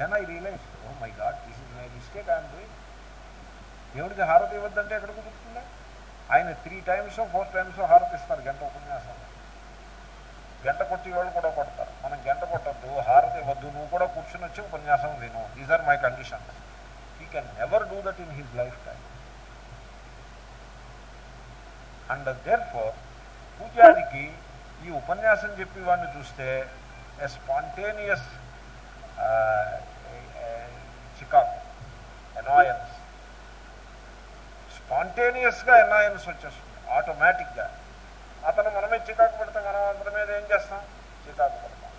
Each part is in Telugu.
Then I realize oh my god this is my mistake I'm doing దేవుడికి హారతి ఇవ్వద్దంటే ఎక్కడ కుదురుతుంది? ఆయన త్రీ టైమ్స్ ఫోర్ టైమ్స్ హారతి ఇస్తారు గంట ఉపన్యాసం గంట కొట్టి వాళ్ళు కూడా కొడతారు. మనం గంట కొట్టద్దు హారతి ఇవ్వద్దు నువ్వు కూడా కూర్చుని వచ్చి ఉపన్యాసం విను. These are my conditions he can never do that in his lifetime and therefore పూజారికి ఈ ఉపన్యాసం చెప్పి వాడిని చూస్తే ఎ స్పాంటేనియస్ చికాకు ఎనాయన్స్ స్పాంటేనియస్గా ఎనాయన్స్ వచ్చేస్తుంది. ఆటోమేటిక్గా అతను మనమే చికాకు పెడతాం మనం అతని మీద ఏం చేస్తాం? చికాకు పెడతాం.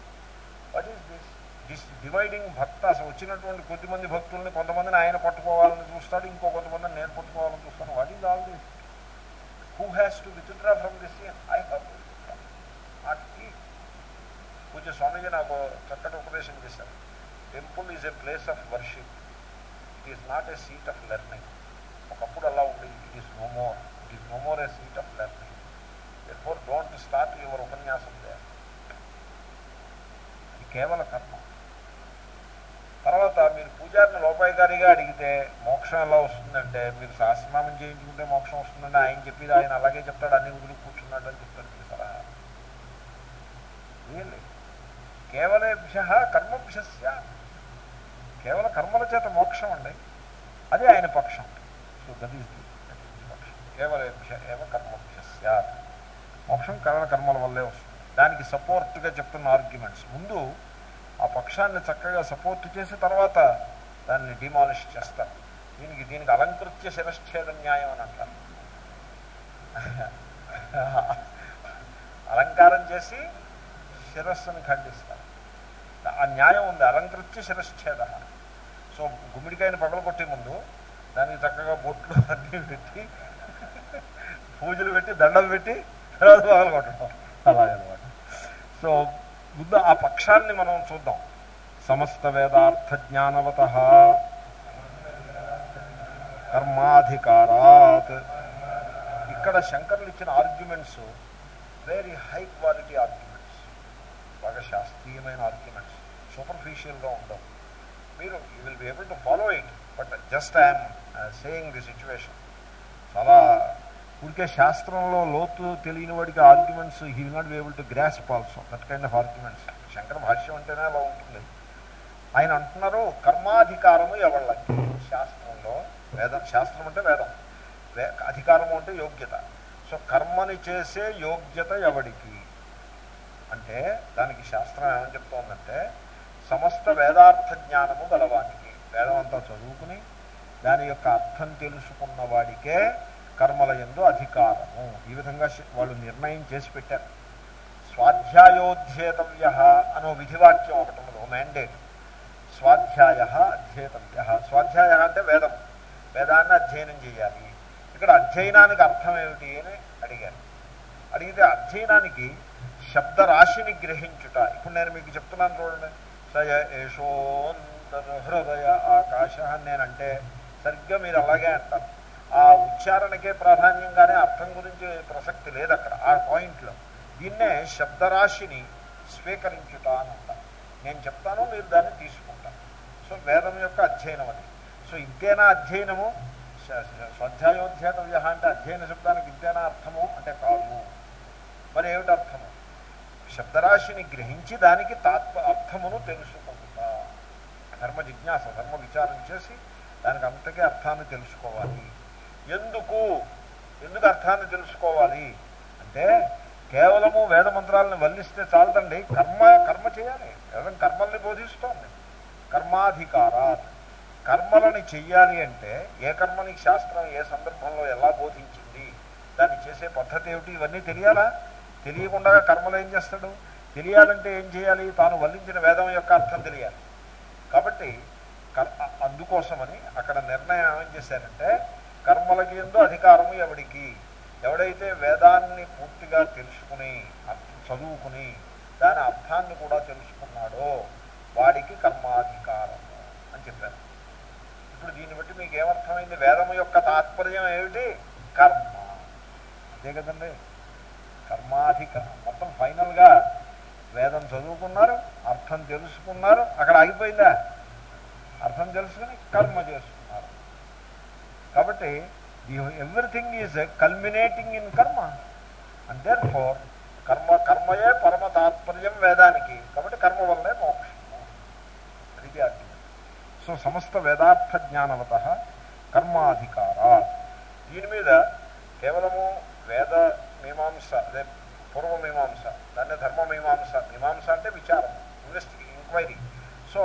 What is this this dividing భక్త అసలు వచ్చినటువంటి కొద్దిమంది భక్తుల్ని కొంతమందిని ఆయన పట్టుకోవాలని చూస్తాడు. ఇంకో కొంతమందిని నేను పట్టుకోవాలని చూస్తాను. What is all this who has to withdraw from this I have not ఈ పూజ స్వామీజీ నాకు చక్కటి ఉపదేశం చేశారు. Temple is a place of worship it is not a seat of learning ఒకప్పుడు అలా ఉంది it is no more it is no more a seat of learning for don't start your ఉపన్యాసం దే ఇది కేవల కర్మ. తర్వాత మీరు పూజారిని లోపాయికారిగా అడిగితే మోక్షం ఎలా వస్తుందంటే మీరు సహస్రనామం చేయించుకుంటే మోక్షం వస్తుందంటే ఆయన చెప్పేది ఆయన అలాగే చెప్తాడు అన్ని వదిలి కూర్చున్నాడు అని చెప్తాడు చూసారా రియల్లీ కేవలేభ్య కర్మభ్యస్య కేవల కర్మల చేత మోక్షం అండి. అదే ఆయన పక్షం. సో దట్ ఈస్ పక్షం కేవలేభ్య ఏవ కర్మభ్యస్య మోక్షం కేవల కర్మల వల్లే వస్తుంది. దానికి సపోర్ట్గా చెప్తున్న ఆర్గ్యుమెంట్స్ ముందు ఆ పక్షాన్ని చక్కగా సపోర్ట్ చేసి తర్వాత దాన్ని డిమాలిష్ చేస్తారు. దీనికి దీనికి అలంకృత్య శిరశ్ఛేద న్యాయం అని అంటారు. అలంకారం చేసి శిరస్సును ఖండిస్తారు. ఆ న్యాయం ఉంది. అలంకృత్య శిరశ్ఛేద. సో గుమ్మిడికాయని పగల కొట్టే ముందు దానికి చక్కగా బొట్లు అన్నీ పెట్టి పూజలు పెట్టి దండలు పెట్టి తర్వాత పగల కొట్టడం. అలాగనమాట సో ముందు ఆ పక్షాన్ని మనం చూద్దాం. సమస్త వేదార్థ జ్ఞానవత. కర్మాధికారాత్. ఇక్కడ శంకర్లు ఇచ్చిన arguments very high quality arguments బాగా శాస్త్రీయమైన ఆర్గ్యుమెంట్స్ సూపర్ఫిషియల్గా ఉండవు మీరు you will be able to follow it but just I'm saying the situation చాలా ఊరికే శాస్త్రంలో లోతు తెలియని వాడికి arguments he will not be able to grasp also that kind of arguments Shankara భాష్యం అంటేనే అలా ఉంటుంది. ఆయన అంటున్నారు కర్మాధికారము ఎవళ్ళకి శాస్త్రంలో వేదం శాస్త్రం అంటే వేదం. వే అధికారము అంటే యోగ్యత. సో కర్మని చేసే యోగ్యత ఎవడికి? అంటే దానికి శాస్త్రం ఏమని చెప్తోందంటే సమస్త వేదార్థ జ్ఞానము గలవానికి వేదం అంతా చదువుకుని దాని యొక్క అర్థం తెలుసుకున్న వాడికే కర్మల ఎందు అధికారము. ఈ విధంగా వాళ్ళు నిర్ణయం చేసి పెట్టారు. స్వాధ్యాయోధ్యేతవ్య అనో విధివాక్యం ఒకటి ఉన్నది మ్యాండేట్ స్వాధ్యాయ అధ్యేతవ్య. స్వాధ్యాయ అంటే వేదం. వేదాన్ని అధ్యయనం చేయాలి. ఇక్కడ అధ్యయనానికి అర్థం ఏమిటి అని అడిగాను అడిగితే అధ్యయనానికి శబ్దరాశిని గ్రహించుట. ఇప్పుడు నేను మీకు చెప్తున్నాను చూడండి. సయ హృదయ ఆకాశ అని నేనంటే సరిగ్గా మీరు అలాగే అంటారు. ఆ ఉచ్చారణకే ప్రాధాన్యంగానే అర్థం గురించి ప్రసక్తి లేదు అక్కడ ఆ పాయింట్లో. దీన్నే శబ్దరాశిని స్వీకరించుట అని అంటారు నేను చెప్తాను మీరు దాన్ని తీసుకుంటాను సో వేదం యొక్క అధ్యయనం అది. సో ఇంతేనా అధ్యయనము? స్వాధ్యాయోధ్యాతవ్య అంటే అధ్యయన శబ్దానికి ఇంతేనా అర్థము? అంటే కాదు. మరి ఏమిటి అర్థము శబ్దరాశిని గ్రహించి దానికి తాత్వ అర్థమును తెలుసుకుంటా ధర్మ జిజ్ఞాస ధర్మ విచారం చేసి దానికి అంతకే అర్థాన్ని తెలుసుకోవాలి. ఎందుకు? ఎందుకు అర్థాన్ని తెలుసుకోవాలి? అంటే కేవలము వేద మంత్రాలను వల్లిస్తే చాలదండి. కర్మ కర్మ చేయాలి. వేదం కర్మల్ని బోధిస్తోంది. కర్మాధికారా కర్మలని చెయ్యాలి అంటే ఏ కర్మని శాస్త్రం ఏ సందర్భంలో ఎలా బోధించింది దాన్ని చేసే పద్ధతి ఏమిటి ఇవన్నీ తెలియాలా? తెలియకుండా కర్మలు ఏం చేస్తాడు? తెలియాలంటే ఏం చేయాలి? తాను వల్లించిన వేదం యొక్క అర్థం తెలియాలి. కాబట్టి అందుకోసమని అక్కడ నిర్ణయం ఏం చేశారంటే కర్మలకి ఎందు అధికారము ఎవడికి? ఎవడైతే వేదాన్ని పూర్తిగా తెలుసుకుని చదువుకుని దాని అర్థాన్ని కూడా తెలుసుకున్నాడో వాడికి కర్మాధికారము అని చెప్పారు. ఇప్పుడు దీన్ని బట్టి మీకు ఏమర్థమైంది వేదము యొక్క తాత్పర్యం ఏమిటి? కర్మ. అంతే కదండి? కర్మాధికారం మొత్తం ఫైనల్గా వేదం చదువుకున్నారు అర్థం తెలుసుకున్నారు. అక్కడ ఆగిపోయిందా? అర్థం తెలుసుకుని కర్మ చేసుకున్నారు. కాబట్టి ఎవ్రీథింగ్ ఈజ్ కల్మినేటింగ్ ఇన్ కర్మ అండ్ దేర్ ఫోర్ కర్మ కర్మయే పరమ తాత్పర్యం వేదానికి కాబట్టి కర్మ వల్లే మోక్షం. అది సో సమస్త వేదార్థ జ్ఞానవత కర్మాధికార దీని మీద కేవలము వేద మీమాంస అదే పూర్వమీమాంస దాన్ని ధర్మమీమాంస మీమాంస. అంటే విచారం ఇన్వెస్టి ఎంక్వైరీ. సో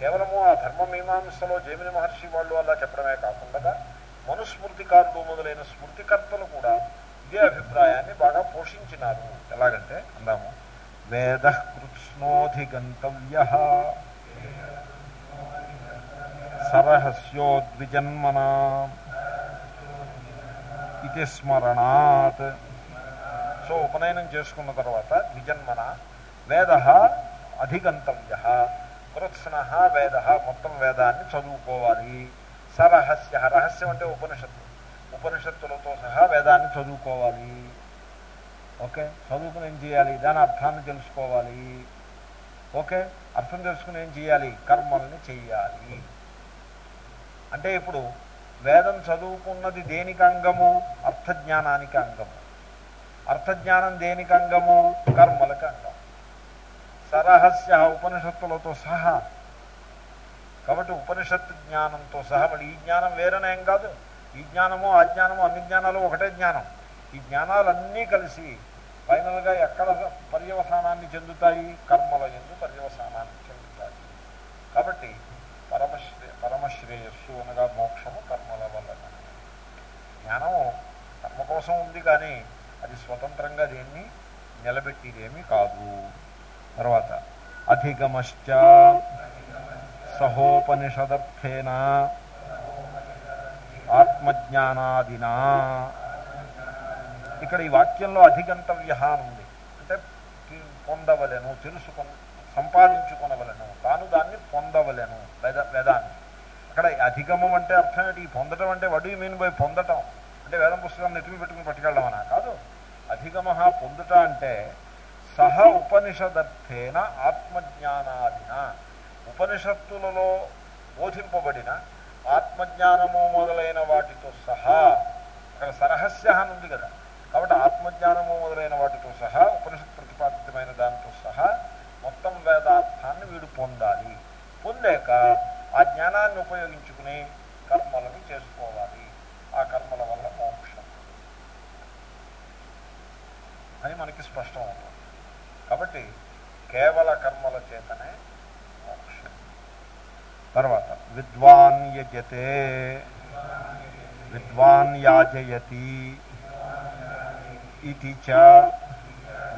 కేవలము ఆ ధర్మ మీమాంసలో జైమిని మహర్షి వాళ్ళు అలా చెప్పడమే కాకుండా మనుస్మృతికారులు మొదలైన స్మృతికర్తలు కూడా ఇదే అభిప్రాయాన్ని బాగా పోషించినారు. ఎలాగంటే అందాము వేద కృత్స్నోధిగంతవ్య సరహస్యోద్విజన్మనా ఇది స్మరణాత్ సో ఉపనయనం చేసుకున్న తర్వాత విజన్మన వేద అధిగంతవ్య. కృత్స్న వేద మొత్తం వేదాన్ని చదువుకోవాలి. సరహస్య రహస్యం అంటే ఉపనిషత్తు. ఉపనిషత్తులతో సహా వేదాన్ని చదువుకోవాలి. ఓకే? చదువుకుని ఏం చేయాలి? దాని అర్థాన్ని తెలుసుకోవాలి. ఓకే? అర్థం తెలుసుకుని ఏం చేయాలి? కర్మల్ని చెయ్యాలి. అంటే ఇప్పుడు వేదం చదువుకున్నది దేనికి అంగము? అర్థజ్ఞానానికి అంగము. అర్థజ్ఞానం దేనికి అంగము? కర్మలకు అంగం. సరహస్య ఉపనిషత్తులతో సహా. కాబట్టి ఉపనిషత్తు జ్ఞానంతో సహా. మరి ఈ జ్ఞానం వేరనేం కాదు. ఈ జ్ఞానము ఆ జ్ఞానము అన్ని జ్ఞానాలు ఒకటే జ్ఞానం. ఈ జ్ఞానాలన్నీ కలిసి ఫైనల్గా ఎక్కడ పర్యవసానాన్ని చెందుతాయి? కర్మల ఎందు పర్యవసానాన్ని చెందుతాయి. కాబట్టి పరమశ్రే పరమశ్రేయస్సు అనగా మోక్షము కర్మల వల్ల జ్ఞానము కర్మ కోసం ఉంది కానీ స్వతంత్రంగా దేన్ని నిలబెట్టిదేమీ కాదు. తర్వాత అధిగమశ్చ సహోపనిషదర్థేన ఆత్మజ్ఞానాదినా. ఇక్కడ ఈ వాక్యంలో అధిగంతవ్య ఉంది. అంటే పొందవలేను తెలుసుకొని సంపాదించుకొనవలను తాను దాన్ని పొందవలేను వేద వేదాన్ని. అక్కడ అధిగమం అంటే అర్థం ఏంటి? ఈ పొందటం అంటే వడ్ యూ మీన్ బై పొందటం? అంటే వేదం పుస్తకం నెత్తిమి పెట్టుకుని పట్టుకెళ్ళమనా కాదు. అధిగమ పొందుట అంటే సహ ఉపనిషదర్థేన ఆత్మజ్ఞానాదిన. ఉపనిషత్తులలో బోధింపబడిన ఆత్మజ్ఞానము మొదలైన వాటితో సహా అక్కడ సరహస్య అని ఉంది కదా. కాబట్టి ఆత్మజ్ఞానము మొదలైన వాటితో సహా ఉపనిషత్ ప్రతిపాదితమైన దానితో సహా మొత్తం వేదార్థాన్ని వీడు పొందాలి. పొందాక ఆ జ్ఞానాన్ని ఉపయోగించుకుని కర్మలను చేసుకోవాలి. ఆ కర్మల వల్ల మోక్షం అని మనకి స్పష్టం అవుతుంది. కాబట్టి కేవల కర్మల చేతనే మోక్షం. తర్వాత విద్వాన్ యజతే. విద్వాన్ యాజయతి. ఇది చ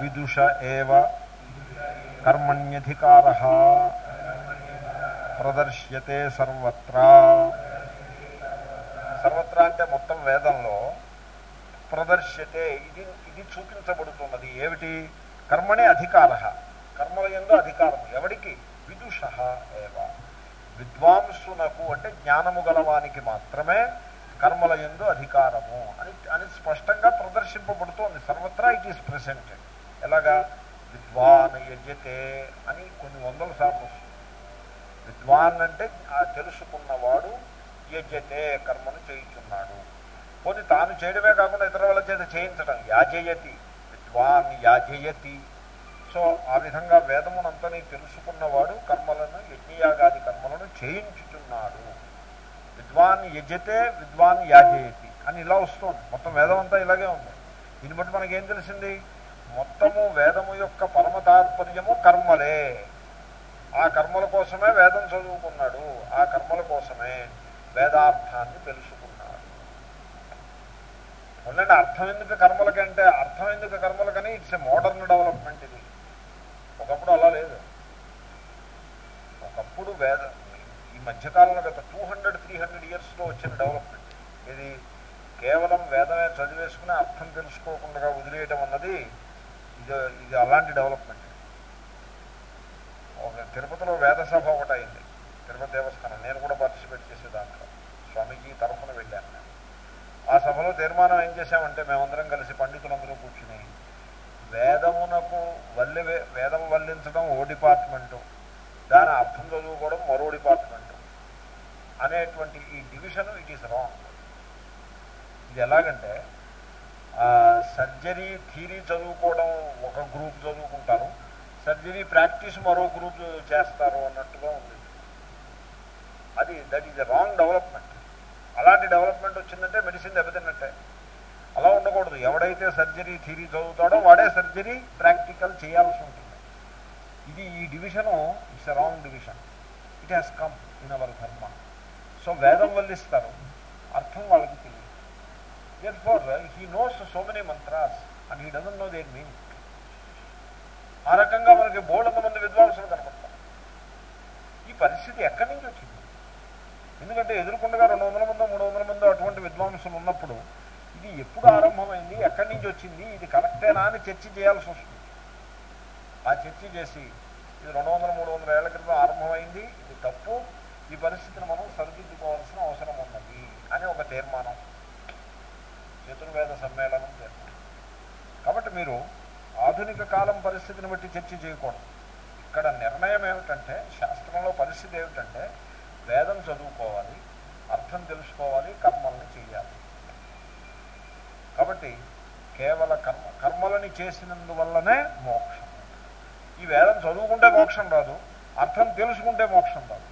విదుష ఏవ కర్మణ్యధికార. ప్రదర్శ్యతే సర్వత్రా. సర్వత్రా అంటే మొత్తం వేదంలో ప్రదర్శ్యతే. ఇది ఇది చూపించబడుతున్నది. ఏమిటి? కర్మణే అధికార. కర్మల ఎందు అధికారం ఎవడికి? విదుష ఏవ. విద్వాంసునకు అంటే జ్ఞానము గలవానికి మాత్రమే కర్మల ఎందు అధికారము అని అని స్పష్టంగా ప్రదర్శింపబడుతోంది. సర్వత్రా ఇట్ ఈస్ ప్రెసెంటెడ్ ఎలాగా? విద్వాన్ యజతే అని కొన్ని వందల సార్లు వస్తుంది. విద్వాన్ అంటే ఆ తెలుసుకున్నవాడు యజతే కర్మను చేయుచున్నాడు. పోనీ తాను చేయడమే కాకుండా ఇతర వాళ్ళ చేత చేయించడం. యాజయతి. విద్వాన్ యాజయతి. సో ఆ విధంగా వేదమునంతని తెలుసుకున్నవాడు కర్మలను యజ్ఞయాగాది కర్మలను చేయించుచున్నాడు. విద్వాన్ యజతే విద్వాన్ యాజయతి అని ఇలా వస్తుంది. మొత్తం వేదం అంతా ఇలాగే ఉంది. దీన్ని బట్టి మనకేం తెలిసింది? మొత్తము వేదము యొక్క పరమ తాత్పర్యము కర్మలే. ఆ కర్మల కోసమే వేదం చదువుకున్నాడు. ఆ కర్మల కోసమే వేదార్థాన్ని తెలుసుకున్నాడు. ఉండండి అర్థం ఎందుకు కర్మలకంటే అర్థం ఎందుకు కర్మలకని ఇట్స్ ఎ మోడర్న్ డెవలప్మెంట్ ఇది. ఒకప్పుడు అలా లేదు. ఒకప్పుడు వేద ఈ మధ్యకాలంలో గత టూ హండ్రెడ్ త్రీ హండ్రెడ్ ఇయర్స్లో వచ్చిన డెవలప్మెంట్. ఇది కేవలం వేదమే చదివేసుకుని అర్థం తెలుసుకోకుండా వదిలేయటం అన్నది ఇది ఇది అలాంటి డెవలప్మెంట్. ఒక తిరుపతిలో వేద సభ ఒకటి అయింది తిరుపతి దేవస్థానం. నేను కూడా పార్టిసిపేట్ చేసే దాంట్లో. స్వామీజీ తరఫున వెళ్ళాను. ఆ సభలో తీర్మానం ఏం చేశామంటే మేమందరం కలిసి పండితులందరూ కూర్చుని వేదమునకు వల్లి వేదం వల్లించడం ఓ డిపార్ట్మెంటు దాని అర్థం చదువుకోవడం మరో డిపార్ట్మెంటు అనేటువంటి ఈ డివిజన్ ఇట్ ఈస్ రాంగ్. ఇది ఎలాగంటే సర్జరీ థీరీ చదువుకోవడం ఒక గ్రూప్ చదువుకుంటారు సర్జరీ ప్రాక్టీస్ మరో గ్రూప్ చేస్తారు అన్నట్టుగా ఉంది. అది దట్ ఈజ్ రాంగ్ డెవలప్మెంట్. అలాంటి డెవలప్మెంట్ వచ్చిందంటే మెడిసిన్ దెబ్బతిన్నట్టే. అలా ఉండకూడదు. ఎవడైతే సర్జరీ థీరీ చదువుతాడో వాడే సర్జరీ ప్రాక్టికల్ చేయాల్సి ఉంటుంది. ఇది ఈ division it's wrong division. It has come in our dharma. So వేదం వల్లిస్తారు. అర్థం వాళ్ళకి తెలియదు. For he knows so many mantras and he doesn't know their meaning ఆ రకంగా మనకి బోల్డ్ మంది విద్వాంసులు కనపడతారు. ఈ పరిస్థితి ఎక్కడి నుంచి వచ్చింది? ఎందుకంటే ఎదుర్కొండగా రెండు వందల మందో మూడు వందల మందో అటువంటి విద్వాంసులు ఉన్నప్పుడు ఇది ఎప్పుడు ఆరంభమైంది? ఎక్కడి నుంచి వచ్చింది? ఇది కరెక్టేనా అని చర్చ చేయాల్సి వస్తుంది. ఆ చర్చ చేసి ఇది రెండు వందల మూడు వందల ఏళ్ళ క్రితం ఆరంభమైంది ఇది తప్పు ఈ పరిస్థితిని మనం సరిదిద్దుకోవాల్సిన అవసరం ఉన్నది అని ఒక తీర్మానం. చతుర్వేద సమ్మేళనం తీర్మానం. కాబట్టి మీరు ఆధునిక కాలం పరిస్థితిని బట్టి చర్చ చేయకూడదు. ఇక్కడ నిర్ణయం ఏమిటంటే శాస్త్రంలో పరిస్థితి ఏమిటంటే వేదం చదువుకోవాలి అర్థం తెలుసుకోవాలి కర్మల్ని చేయాలి. కాబట్టి కేవల కర్మ కర్మలని చేసినందువల్లనే మోక్షం. ఈ వేదం చదువుకుంటే మోక్షం రాదు అర్థం తెలుసుకుంటే మోక్షం రాదు.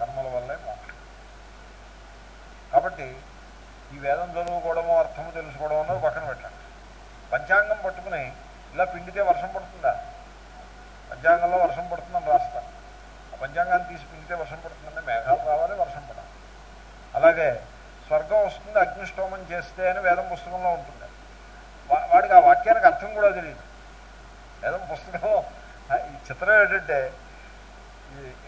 కర్మల వల్లే మోక్షం. కాబట్టి ఈ వేదం చదువుకోవడము అర్థము తెలుసుకోవడం అన్నది పక్కన పెట్టండి. పంచాంగం పట్టుకుని ఇలా పిండితే వర్షం పడుతుందా? పంచాంగంలో వర్షం పడుతుందని రాస్తా. పంచాంగాన్ని తీసి పిండితే వర్షం పడుతుందంటే మేఘాలు రావాలి వర్షం పడాలి. అలాగే స్వర్గం వస్తుంది అగ్నిష్టోమం చేస్తే అని వేదం పుస్తకంలో ఉంటుంది. వాడికి ఆ వాక్యానికి అర్థం కూడా తెలియదు. వేదం పుస్తకం ఈ చిత్రం ఏంటంటే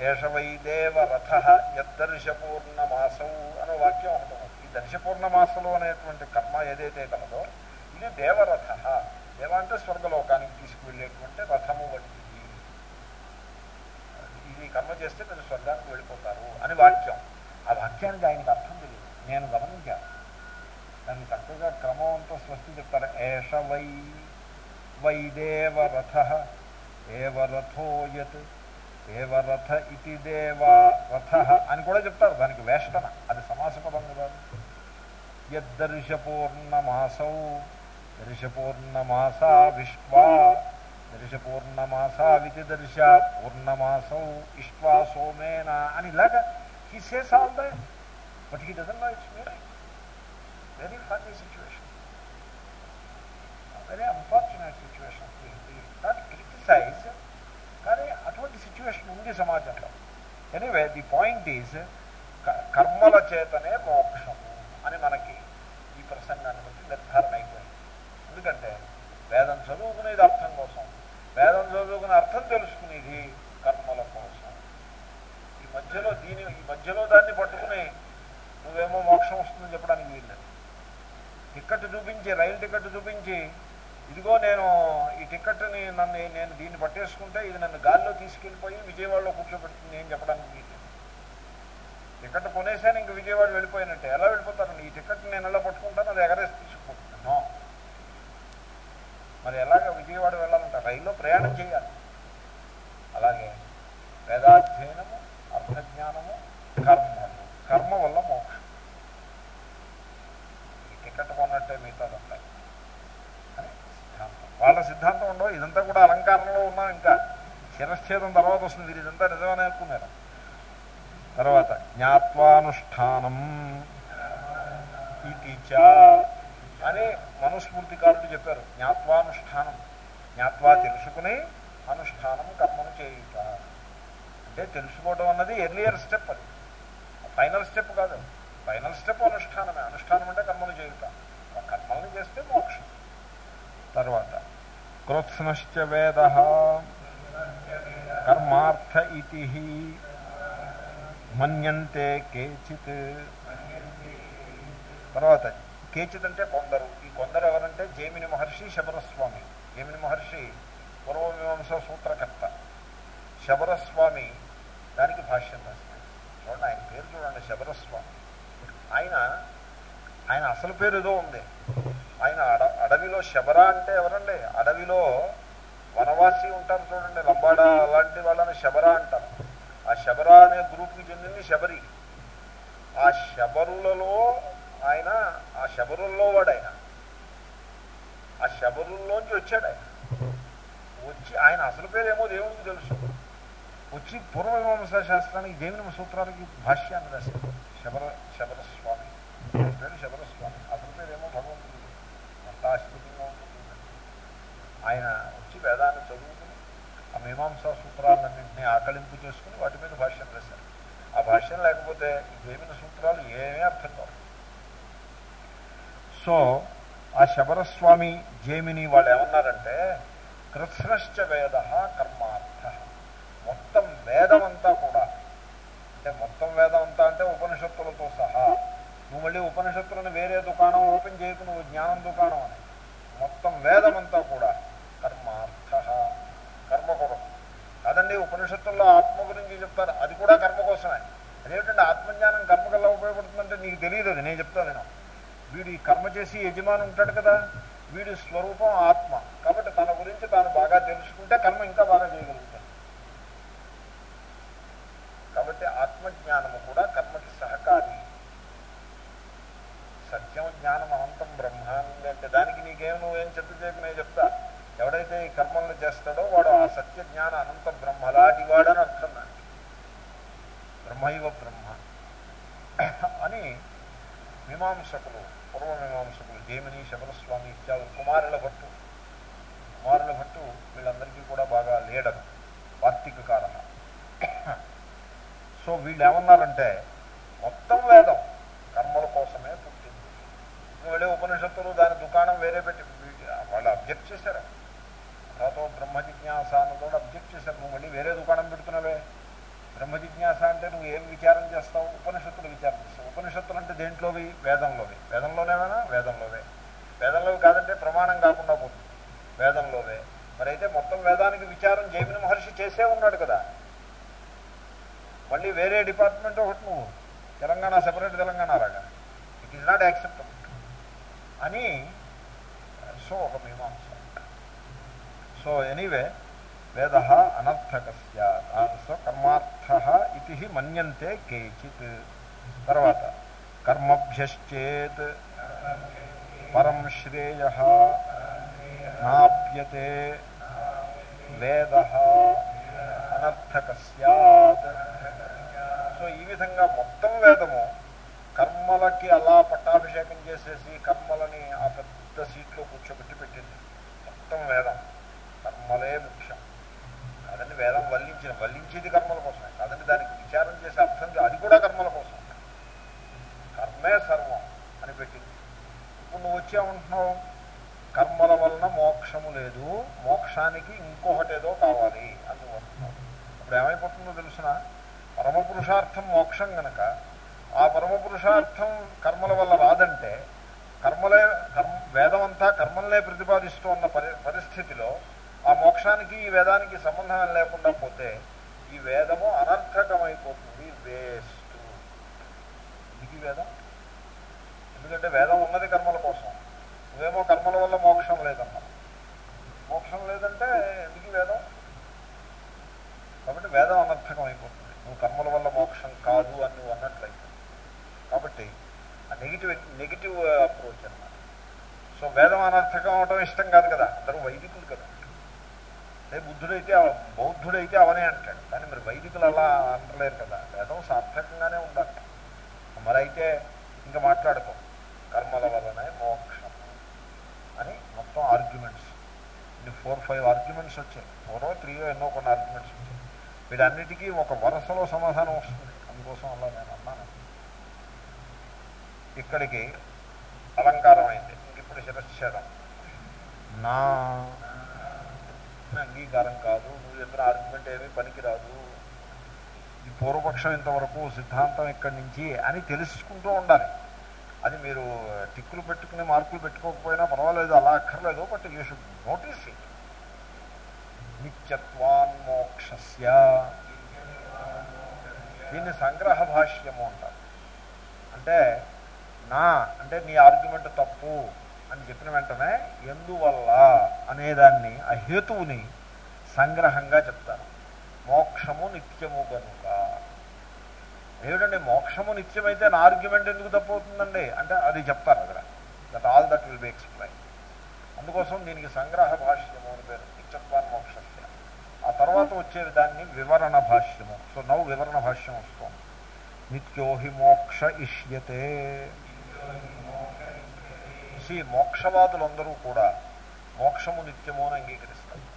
ఏష వై దేవ రథ యద్దర్శపూర్ణమాసం అనే వాక్యం ఒకటి ఈ దర్శపూర్ణమాసలు అనేటువంటి కర్మ ఏదైతే కలదో ఇది దేవరథ. దేవ అంటే స్వర్గలోకానికి తీసుకువెళ్ళేటువంటి రథము వంటిది. ఇది కర్మ చేస్తే మీరు స్వర్గానికి వెళ్ళిపోతారు అని వాక్యం. ఆ వాక్యానికి ఆయనకు అర్థం తెలియదు. నేను గమనించాను. దాన్ని చక్కగా క్రమంతో స్వస్తి చెప్తారు. ఏష వై వైదేవరథ ఏవరథోయత్ దేవరథ ఇది దేవా రథ అని కూడా చెప్తారు. దానికి వేష్టన. అది సమాస పదం కదా. యద్దర్శపూర్ణమాసౌ దర్శపూర్ణమాసా విశ్వా దర్శపూర్ణమాసా వితి దర్శ పూర్ణమాసం ఇష్వా అని ఇలాగా he says all the but he doesn't know its meaning very funny situation very unfortunate situation not criticise కానీ అటువంటి సిచ్యువేషన్ ఉంది సమాజంలో. ఎనీవే ది పాయింట్ ఈజ్ కర్మల చేతనే మోక్షము అని మనకి ఈ ప్రసంగాన్ని బట్టి నిర్ధారణ అయిపోయింది. ఎందుకంటే వేదం చదువుకునేది అర్థం వేదం చదువుకుని అర్థం తెలుసుకునేది కర్మల కోసం. ఈ మధ్యలో దీని ఈ మధ్యలో దాన్ని పట్టుకుని నువ్వేమో మోక్షం వస్తుందని చెప్పడానికి వీల్లేదు. టికెట్ చూపించి రైలు టికెట్ చూపించి ఇదిగో నేను ఈ టికెట్ని నన్ను నేను దీన్ని పట్టేసుకుంటే ఇది నన్ను గాల్లో తీసుకెళ్ళిపోయి విజయవాడలో కూర్చోబెడుతుంది అని చెప్పడానికి వీలు టికెట్ కొనేసాను ఇంక విజయవాడ వెళ్ళిపోయినట్టే. ఎలా వెళ్ళిపోతారు? ఈ టికెట్ నేను ఎలా పట్టుకుంటాను అది ఎగరేసి తీసుకుంటున్నాను మరి ఎలాగ విజయవాడ వెళ్ళాలి రైల్లో ప్రయాణం చేయాలి. అలాగే వేదాధ్యయనము అర్థజ్ఞానము కర్మలు కర్మ వల్ల మోక్షం. ఈ టికెట్ కొన్నట్టే మిగతాదంతా. అని సిద్ధాంతం. వాళ్ళ సిద్ధాంతం ఉండవు ఇదంతా కూడా అలంకారంలో ఉన్నాం ఇంకా శిరశ్చేదం తర్వాత వస్తుంది. వీరు ఇదంతా నిజమని అనుకున్నారు? తర్వాత జ్ఞాత్వానుష్ఠానం. ఇది అని మనుస్మృతికారుడు చెప్పారు. జ్ఞాత్వానుష్ఠానం. జ్ఞాత్వా తెలుసుకుని అనుష్ఠానం కర్మను చేయుట. అంటే తెలుసుకోవడం అన్నది ఎర్లియర్ స్టెప్ అది. ఫైనల్ స్టెప్ కాదు. ఫైనల్ స్టెప్ అనుష్ఠానమే. అనుష్ఠానం అంటే కర్మలు చేయుట. కర్మలను చేస్తే మోక్షం. తర్వాత కృత్స్నశ్చ వేద. కర్మార్థ ఇది మన్యంతే కేచిత్. తర్వాత కేచిత్ అంటే కొందరు. ఈ కొందరు ఎవరంటే జైమిని మహర్షి శబరస్వామి. జైమిని మహర్షి పూర్వమీమాంస సూత్రకర్త శబరస్వామి దానికి భాష్యం రాస్తారు చూడండి ఆయన పేరు చూడండి శబరస్వామి. ఆయన ఆయన అసలు పేరు ఏదో ఉంది. ఆయన అడ అడవిలో శబర అంటే ఎవరండి? అడవిలో వనవాసి ఉంటారు చూడండి లంబాడ అలాంటి వాళ్ళని శబర అంటారు. ఆ శబర అనే గ్రూప్కి చెందింది శబరి. ఆ శబరులలో ఆయన ఆ శబరుల్లో వాడు ఆయన ఆ శబరుల్లోంచి వచ్చాడు ఆయన వచ్చి ఆయన అసలు పేరేమో దేవుడికి తెలుసు వచ్చి పూర్వమీమాంసా శాస్త్రానికి దేవుని సూత్రాలకి భాష్యాన్ని రాశాడు శబర శబరస్వామి ఆయన పేరు శబరస్వామి అసలు పేరేమో భగవంతుడు అంత ఆశ్చర్యంగా ఉంటుంది ఆయన వచ్చి వేదాన్ని చదువుకుని ఆ మీమాంసా సూత్రాలన్నింటినీ ఆకలింపు చేసుకుని వాటి మీద భాష్యం రాశారు ఆ భాష్యం లేకపోతే ఈ దేవుని సూత్రాలు ఏమీ అర్థం కావు సో ఆ శబరస్వామి జేమిని వాళ్ళు ఏమన్నారంటే కృష్ణశ్చ వేద కర్మార్థ. మొత్తం వేదం అంతా కూడా అంటే మొత్తం వేదం అంతా అంటే ఉపనిషత్తులతో సహా. నువ్వు మళ్ళీ ఉపనిషత్తులను వేరే దుకాణం ఓపెన్ చేయకు నువ్వు జ్ఞానం దుకాణం అని. మొత్తం వేదం అంతా కూడా కర్మార్థ. కర్మ కొరకు కాదండి ఉపనిషత్తుల్లో ఆత్మ గురించి చెప్తారు. అది కూడా కర్మ కోసమే. అదేమిటంటే ఆత్మజ్ఞానం కర్మకల్లా ఉపయోగపడుతుందంటే నీకు తెలియదు అది. నేను చెప్తాను నేను వీడు ఈ కర్మ చేసి యజమాని ఉంటాడు కదా. వీడి స్వరూపం ఆత్మ. కాబట్టి తన గురించి తాను బాగా తెలుసుకుంటే కర్మ ఇంకా బాగా చేయగలుగుతాడు. కాబట్టి ఆత్మజ్ఞానము కూడా కర్మకి సహకారి. సత్యం జ్ఞానం అనంతం బ్రహ్మాండ అంటే దానికి నీకేం నువ్వేం చెప్పి చేయకు నేను చెప్తా. ఎవడైతే ఈ కర్మలను చేస్తాడో వాడు ఆ సత్య జ్ఞాన అనంత బ్రహ్మలాంటి వాడని అర్థం దానికి. బ్రహ్మైవ బ్రహ్మ అని మీమాంసకులు పూర్వమీమాంసకులు జేమిని శబరస్వామి ఇత్యాదు కుమారుల భట్టు కుమారుల భట్టు వీళ్ళందరికీ కూడా బాగా లీడర్ వార్తికకార సో వీళ్ళు ఏమన్నారంటే మొత్తం వేదం కర్మల కోసమే పుట్టింది వెళ్ళే ఉపనిషత్తులు దాని దుకాణం వేరే పెట్టి వాళ్ళు అబ్జెక్ట్ చేశారు తర్వాత బ్రహ్మ జిజ్ఞాస అన్నతో అబ్జెక్ట్ చేశారు నువ్వు మళ్ళీ వేరే దుకాణం పెడుతున్నావే బ్రహ్మ జిజ్ఞాస అంటే నువ్వు ఏం విచారం చేస్తావు ఉపనిషత్తులు విచారం చేస్తావు ఉపనిషత్తులు అంటే దేంట్లోవి వేదంలోవి వేదంలోనేమైనా వేదంలోవే వేదంలోవి కాదంటే ప్రమాణం కాకుండా పోతుంది వేదంలోవే మరి అయితే మొత్తం వేదానికి విచారం జైమిని మహర్షి చేసే ఉన్నాడు కదా మళ్ళీ వేరే డిపార్ట్మెంట్ ఒకటి నువ్వు తెలంగాణ సెపరేట్ తెలంగాణ లాగా ఇట్ ఈస్ నాట్ యాక్సెప్టబుల్ అని సో ఒక మీమాంస సో ఎనీవే వేద అనర్థకస్య సో కర్మార్థ ఇది మన్యంతే కేచిత్ తర్వాత కర్మభ్యశ్చేత్ పరం శ్రేయ నాప్యతే వేద అనర్థక సత్ సో ఈ విధంగా మొత్తం వేదము కర్మలకి అలా పట్టాభిషేకం చేసేసి కర్మలని ఆ పెద్ద సీట్లో కూర్చోబెట్టి పెట్టింది మొత్తం వేదం కర్మలే ముఖ్యం కాదండి వేదం వల్లించిన వల్లించేది కర్మల కోసమే కాదండి దానికి విచారం చేసే అర్థం అది కూడా కర్మల కోసం కర్మే సర్వం అని పెట్టింది ఇప్పుడు నువ్వు వచ్చామంటున్నావు కర్మల వలన మోక్షము లేదు. మోక్షానికి ఇంకొకటి ఏదో కావాలి అని నువ్వు అంటున్నావు అప్పుడు ఏమైపోతుందో తెలుసిన? పరమపురుషార్థం మోక్షం గనక ఆ పరమపురుషార్థం కర్మల వల్ల రాదంటే కర్మలే కర్మ వేదమంతా కర్మలనే ప్రతిపాదిస్తూ ఉన్న పరి పరిస్థితిలో ఆ మోక్షానికి ఈ వేదానికి సంబంధం లేకుండా పోతే ఈ వేదము అనర్థకమైపోతుంది. వేస్ట్. ఇది వేదం? ఎందుకంటే వేదం ఉన్నది కర్మల కోసం. నువ్వేమో కర్మల వల్ల మోక్షం లేదన్నా మోక్షం లేదంటే ఎందుకు వేదం? కాబట్టి వేదం అనర్థకం అయిపోతుంది. నువ్వు కర్మల వల్ల మోక్షం కాదు అని నువ్వు అన్నట్లయితే. కాబట్టి ఆ నెగిటివ్ నెగిటివ్ అప్రోచ్ అన్నమాట. సో వేదం అనర్థకం అవడం ఇష్టం కాదు కదా. అందరూ వైదికులు కదా. అదే బుద్ధుడైతే బౌద్ధుడైతే అవనే అంటాడు. కానీ మరి వైదికులు అలా అంటలేరు కదా. వేదం సార్థకంగానే ఉండాలి. మరి అయితే ఇంకా మాట్లాడుకో. కర్మల వలనే మోక్షం అని మొత్తం ఆర్గ్యుమెంట్స్ ఇన్ని ఫోర్ ఫైవ్ ఆర్గ్యుమెంట్స్ వచ్చాయి. ఫోరో త్రీయో ఎన్నో కొన్ని ఆర్గ్యుమెంట్స్ వచ్చాయి. వీటన్నిటికీ ఒక వరుసలో సమాధానం వస్తుంది. అందుకోసం అలా నేను అన్నాను. ఇక్కడికి అలంకారం అయింది ఇప్పుడు శిరశ్చేదం నా అంగీకారం కాదు. నువ్వు చెప్పిన ఆర్గ్యుమెంట్ ఏమీ పనికిరాదు. ఈ పూర్వపక్షం ఇంతవరకు సిద్ధాంతం ఇక్కడి నుంచి అని తెలుసుకుంటూ ఉండాలి. అది మీరు టిక్కులు పెట్టుకుని మార్కులు పెట్టుకోకపోయినా పర్వాలేదు అలా అక్కర్లేదు but you should notice it. నిత్యత్వాన్మోక్షస్య దీన్ని సంగ్రహ భాష్యము అంటారు. అంటే నా అంటే నీ ఆర్గ్యుమెంట్ తప్పు అని చెప్పిన వెంటనే ఎందువల్ల అనేదాన్ని ఆ హేతువుని సంగ్రహంగా చెప్తారు. మోక్షము నిత్యము కనుక ఏమిటండి మోక్షము నిత్యమైతే నా ఆర్గ్యుమెంట్ ఎందుకు తప్పవుతుందండి? అంటే అది చెప్తారు అక్కడ. That all that will be explain అందుకోసం దీనికి సంగ్రహ భాష్యము అని పేరు. నిత్యత్వాన్ని మోక్షస్య. ఆ తర్వాత వచ్చేది దాన్ని వివరణ భాష్యము. సో నవ్వు వివరణ భాష్యం వస్తుంది. నిత్యోహి మోక్ష ఇష్యతే. సి మోక్షవాదులందరూ కూడా మోక్షము నిత్యము అని అంగీకరిస్తారు.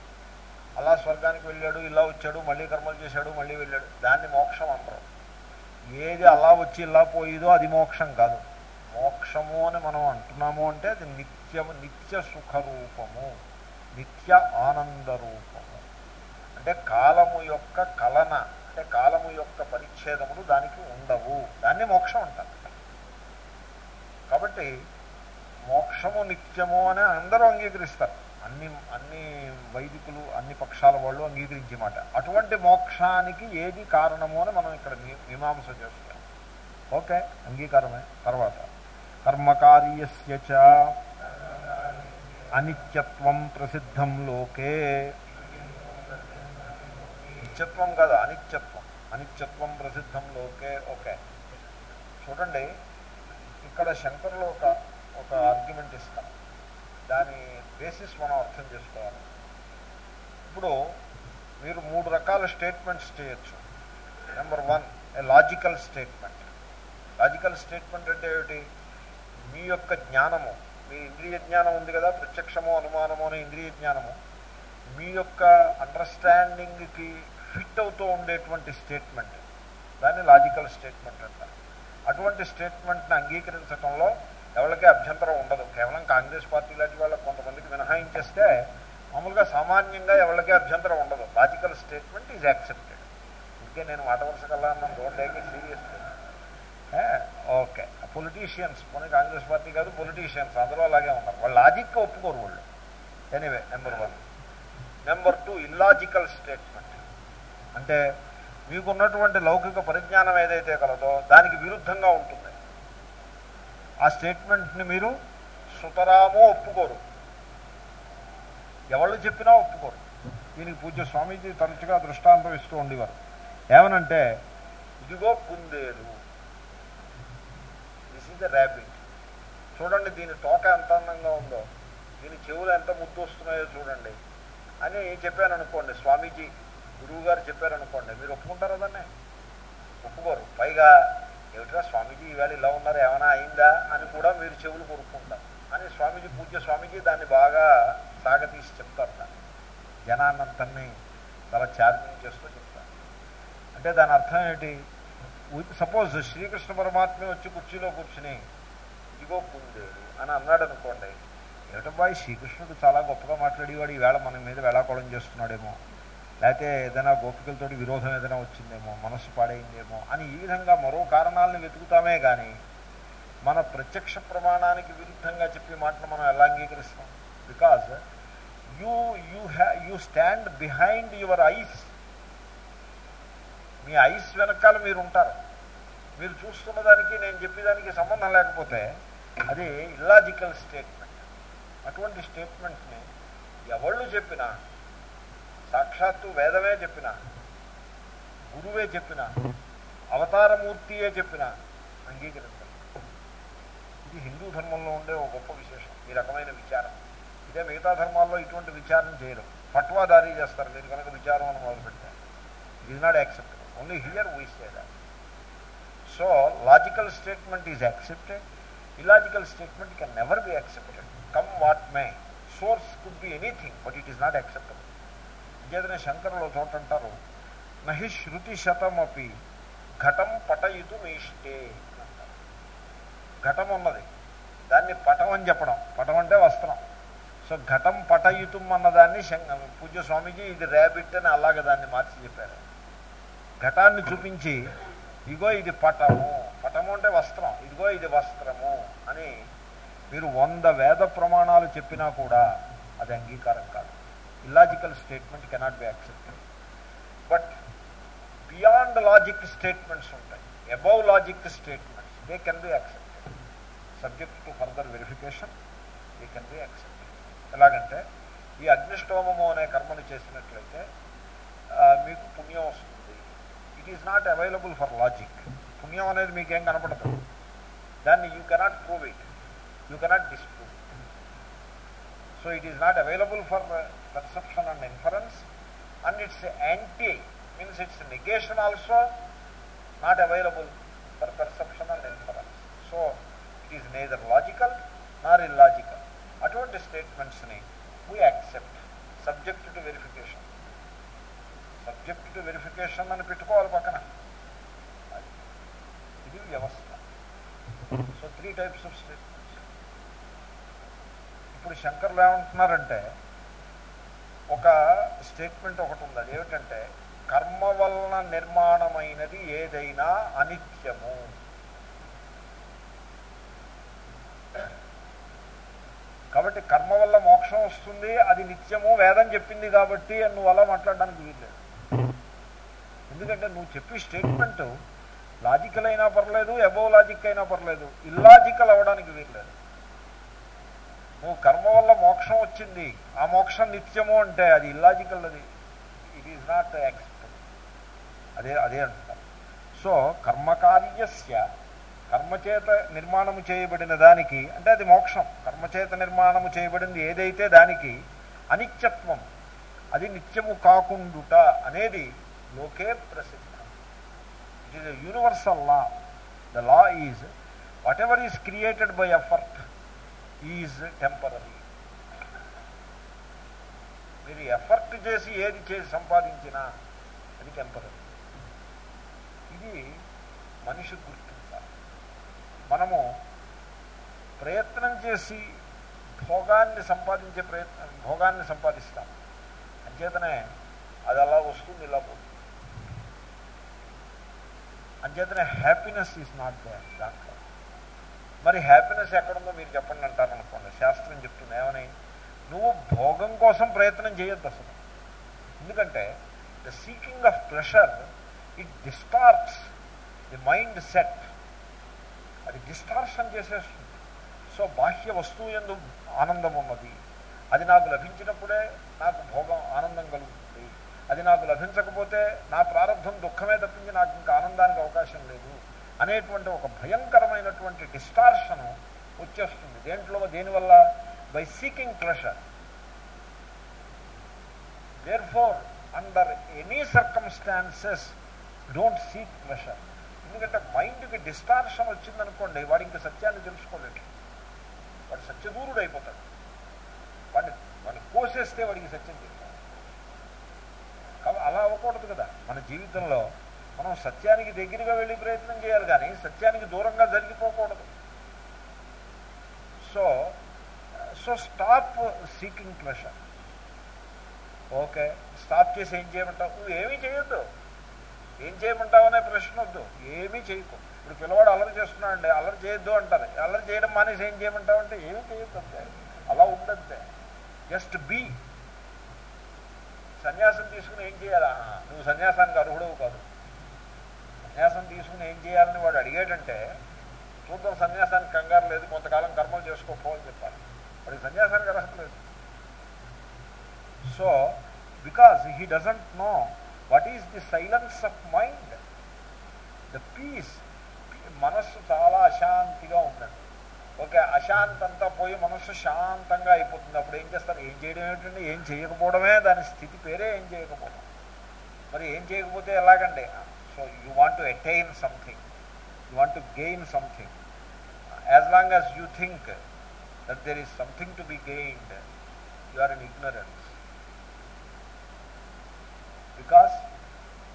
అలా స్వర్గానికి వెళ్ళాడు ఇలా వచ్చాడు మళ్ళీ కర్మలు చేశాడు మళ్ళీ వెళ్ళాడు. దాన్ని మోక్షం అంటారు. ఏది అలా వచ్చి ఇలా పోయేదో అది మోక్షం కాదు. మోక్షము అని మనం అంటున్నాము అంటే అది నిత్యము నిత్య సుఖరూపము నిత్య ఆనంద రూపము అంటే కాలము యొక్క కలన అంటే కాలము యొక్క పరిచ్ఛేదములు దానికి ఉండవు. దాన్ని మోక్షం అంటారు. కాబట్టి మోక్షము నిత్యము అని అందరూ అంగీకరిస్తారు. అన్ని అన్ని వైదికులు అన్ని పక్షాల వాళ్ళు అంగీకరించే మాట అటువంటి మోక్షానికి ఏది కారణము అని మనం ఇక్కడ మీమాంస చేస్తాం ఓకే అంగీకారమే. తర్వాత కర్మకార్యస్య అనిత్యత్వం ప్రసిద్ధం లోకే. నిత్యత్వం కాదు అనిత్యత్వం. అనిత్యత్వం ప్రసిద్ధం లోకే. ఓకే. చూడండి ఇక్కడ శంకర్లో ఒక ఒక ఆర్గ్యుమెంట్ ఇస్తాం దాని బేసిస్ మనం అర్థం చేసుకోవాలి ఇప్పుడు మీరు మూడు రకాల స్టేట్మెంట్స్ చేయొచ్చు. Number one a logical statement logical statement అంటే ఏమిటి? మీ యొక్క జ్ఞానము మీ ఇంద్రియ జ్ఞానం ఉంది కదా ప్రత్యక్షము అనుమానము అనే ఇంద్రియ జ్ఞానము మీ యొక్క అండర్స్టాండింగ్కి ఫిట్ అవుతూ ఉండేటువంటి స్టేట్మెంట్ దాన్ని లాజికల్ స్టేట్మెంట్ అంటారు. అటువంటి స్టేట్మెంట్ని అంగీకరించడంలో ఎవరికి అభ్యంతరం ఉండదు. కేవలం కాంగ్రెస్ పార్టీ లాంటి వాళ్ళ కొంతమందికి మినహాయించేస్తే మామూలుగా సామాన్యంగా ఎవరికి అభ్యంతరం ఉండదు. లాజికల్ స్టేట్మెంట్ ఈజ్ యాక్సెప్టెడ్ ఇంకే నేను మాట వరుస కల్లా అన్నాను డోంట్ సీరియస్ ఓకే. పొలిటీషియన్స్ కొన్ని కాంగ్రెస్ పార్టీ కాదు పొలిటీషియన్స్ అందరూ అలాగే ఉన్నారు. వాళ్ళు లాజిక్గా ఒప్పుకోరు వాళ్ళు. Anyway number one number two illogical statement అంటే మీకున్నటువంటి లౌకిక పరిజ్ఞానం ఏదైతే కలదో దానికి విరుద్ధంగా ఉంటుంది. ఆ స్టేట్మెంట్ని మీరు సుతరామో ఒప్పుకోరు. ఎవళ్ళు చెప్పినా ఒప్పుకోరు. దీనికి పూజ్య స్వామీజీ తరచుగా దృష్టాంతం ఇస్తూ ఉండేవారు. ఏమనంటే ఇదిగో కుందేలు దిస్ ఇస్ ద ర్యాబిట్ చూడండి దీని తోక ఎంత అందంగా ఉందో దీని చెవులు ఎంత ముద్దు వస్తున్నాయో చూడండి. అని చెప్పారనుకోండి స్వామీజీ గురువు గారు చెప్పారనుకోండి మీరు ఒప్పుకుంటారు దాన్ని? ఒప్పుకోరు. పైగా ఏమిట్రా స్వామీజీ ఈవేళ ఇలా ఉన్నారు? ఏమైనా అయిందా? అని కూడా మీరు చెవులు కొరుక్కుంటారు అని స్వామీజీ పూజ్య స్వామీజీ దాన్ని బాగా సాగతీసి చెప్తారు దాన్ని. జనాన్నంతన్ని చాలా ఛార్జింగ్ చేస్తూ చెప్తారు. అంటే దాని అర్థం ఏంటి సపోజ్ శ్రీకృష్ణ పరమాత్మ వచ్చి కుర్చీలో కూర్చుని ఇదిగో కుందేలు అని అన్నాడు అనుకోండి ఏమిటబ్బాయి శ్రీకృష్ణుడు చాలా గొప్పగా మాట్లాడేవాడు ఈవేళ మన మీద వేళాకోళం చేస్తున్నాడేమో. లేకపోతే ఏదైనా గోపికలతో విరోధం ఏదైనా వచ్చిందేమో మనస్సు పాడైందేమో అని ఈ విధంగా మరో కారణాలను వెతుకుతామే కానీ మన ప్రత్యక్ష ప్రమాణానికి విరుద్ధంగా చెప్పే మాటను మనం ఎలా అంగీకరిస్తాం? Because you you have you stand behind your eyes me eyes వెనకాల మీరు ఉంటారు. మీరు చూస్తున్న దానికి నేను చెప్పేదానికి సంబంధం లేకపోతే అది ఇల్లాజికల్ స్టేట్మెంట్ అటువంటి స్టేట్మెంట్ని ఎవళ్ళు చెప్పినా సాక్షాత్తు వేదమే చెప్పిన గురువే చెప్పిన అవతారమూర్తియే చెప్పిన అంగీకరించాలి ఇది హిందూ ధర్మంలో ఉండే ఒక గొప్ప విశేషం ఈ రకమైన విచారం. ఇదే మిగతా ధర్మాల్లో ఇటువంటి విచారం చేయరు. ఫట్వాదారీ చేస్తారు మీరు కనుక విచారం అని మొదలు పెడితే is not accepted only here we say that so logical statement is accepted illogical statement can never be accepted come what may source could be anything but it is not acceptable ఇంకేదైనా శంకరులు చోట అంటారు. నహి శృతి శతమపి ఘటం పటయుతు మీష్టే ఘటం ఉన్నది. దాన్ని పటం అని చెప్పడం. పటం అంటే వస్త్రం. సో ఘటం పటయుతం అన్నదాన్ని పూజ్య స్వామీజీ ఇది ర్యాబిట్ అని అలాగే దాన్ని మార్చి చెప్పారు. ఘటాన్ని చూపించి ఇదిగో ఇది పటము. పటము అంటే వస్త్రం. ఇదిగో ఇది వస్త్రము అని మీరు వంద వేద ప్రమాణాలు చెప్పినా కూడా అది అంగీకారం కాదు. Illogical statement cannot be accepted. But beyond logic statements ఉంటాయి above logic statements they can be accepted subject to further verification they can be accepted ఎలాగంటే ఈ అగ్నిష్టోమము అనే కర్మను చేసినట్లయితే మీకు పుణ్యం వస్తుంది it is not available for logic పుణ్యం అనేది మీకేం కనపడదు దాన్ని you cannot prove it you cannot disprove so it is not available for perception and inference and its anti means its negation also not available for perception and inference. So it is neither logical nor illogical. అటువంటి స్టేట్మెంట్స్ని we accept subject to verification subject to verification అని పెట్టుకోవాలి పక్కన. ఇది వ్యవస్థ. So three types of statements ఇప్పుడు శంకర్లు ఏమంటున్నారంటే ఒక స్టేట్మెంట్ ఒకటి ఉంది. అది ఏమిటంటే కర్మ వలన నిర్మాణమైనది ఏదైనా అనిత్యము. కాబట్టి కర్మ వల్ల మోక్షం వస్తుంది అది నిత్యము వేదం చెప్పింది కాబట్టి నువ్వు అలా మాట్లాడడానికి వీల్లేదు. ఎందుకంటే నువ్వు చెప్పి స్టేట్మెంట్ లాజికల్ అయినా పర్లేదు ఎబో లాజిక్ అయినా పర్లేదు ఇల్లాజికల్ అవ్వడానికి వీల్లేదు. నువ్వు కర్మ వల్ల మోక్షం వచ్చింది. ఆ మోక్షం నిత్యము అంటే అది ఇల్లాజికల్ అది. ఇట్ ఈస్ నాట్ యాక్సెప్ట్ అదే అదే అంటున్నారు సో కర్మకార్యస్య కర్మచేత నిర్మాణము చేయబడిన దానికి అంటే అది మోక్షం. కర్మచేత నిర్మాణము చేయబడింది ఏదైతే దానికి అనిత్యత్వం అది నిత్యము కాకుండుట అనేది లోకే ప్రసిద్ధం. It is a universal law the law is whatever is created by effort is temporary మీరు ఎఫర్ట్ చేసి ఏది చేసి సంపాదించినా అది టెంపరీ ఇది మనిషి గుర్తించాలి. మనము ప్రయత్నం చేసి భోగాన్ని సంపాదించే ప్రయత్నం భోగాన్ని సంపాదిస్తాం. అంచేతనే అది అలా వస్తుంది ఇలా పోతుంది. అంచేతనే హ్యాపీనెస్ ఈజ్ నాట్ దే దాంట్లో మరి హ్యాపీనెస్ ఎక్కడుందో మీరు చెప్పండి అంటారు అనుకోండి శాస్త్రం చెప్తుంది ఏమని నువ్వు భోగం కోసం ప్రయత్నం చేయొద్దు అసలు. ఎందుకంటే the seeking of pleasure it distorts the mind set అది డిస్టార్షన్ చేసేస్తుంది. సో బాహ్య వస్తువు ఎందు ఆనందం ఉన్నది. అది నాకు లభించినప్పుడే నాకు భోగం ఆనందం కలుగుతుంది. అది నాకు లభించకపోతే నా ప్రారంభం దుఃఖమే తప్పించి నాకు ఇంకా ఆనందానికి అవకాశం లేదు. అనేటువంటి ఒక భయంకరమైనటువంటి డిస్టార్షన్ వచ్చేస్తుంది. దేంట్లో? దేనివల్ల? By seeking pleasure therefore under any circumstances don't seek pleasure ఎందుకంటే మైండ్కి డిస్టార్షన్ వచ్చిందనుకోండి వాడు ఇంకా సత్యాన్ని తెలుసుకోలేడు. వాడు సత్యదూరుడు అయిపోతాడు. వాడిని వాడిని కోసేస్తే వాడికి సత్యం చెప్తాడు అలా అవ్వకూడదు కదా. మన జీవితంలో మనం సత్యానికి దగ్గరగా వెళ్ళి ప్రయత్నం చేయాలి కానీ సత్యానికి దూరంగా జరిగిపోకూడదు. So so stop seeking pleasure okay stop చేసి ఏం చేయమంటావు? నువ్వు ఏమీ చేయొద్దు. ఏం చేయమంటావు అనే ప్రశ్న వద్దు. ఏమీ చేయకు. ఇప్పుడు పిల్లవాడు అల్లరి చేస్తున్నాడండి అల్లరి చేయొద్దు అంటారు. అల్లరి చేయడం మానేసి ఏం చేయమంటావు అంటే ఏమీ చేయొద్దు అంతే. అలా ఉండద్దే. జస్ట్ బీ సన్యాసం తీసుకుని ఏం చేయాలా? నువ్వు సన్యాసానికి కాదు సన్యాసం తీసుకుని ఏం చేయాలని వాడు అడిగేటంటే చూద్దాం సన్యాసానికి కంగారు లేదు కొంతకాలం కర్మలు చేసుకోపోవని చెప్పాలి. వాడికి సన్యాసానికి అర్హత లేదు. So because he doesn't know what is the silence of mind the peace మనస్సు చాలా అశాంతిగా ఉందండి. ఓకే అశాంతంతా పోయి మనస్సు శాంతంగా అయిపోతుంది. అప్పుడు ఏం చేస్తారు? ఏం చేయడం ఏమిటండి? ఏం చేయకపోవడమే దాని స్థితి పేరే ఏం చేయకపోవడం. మరి ఏం చేయకపోతే ఎలాగండి? So you want to attain something you want to gain something as long as you think that there is something to be gained you are in ignorance because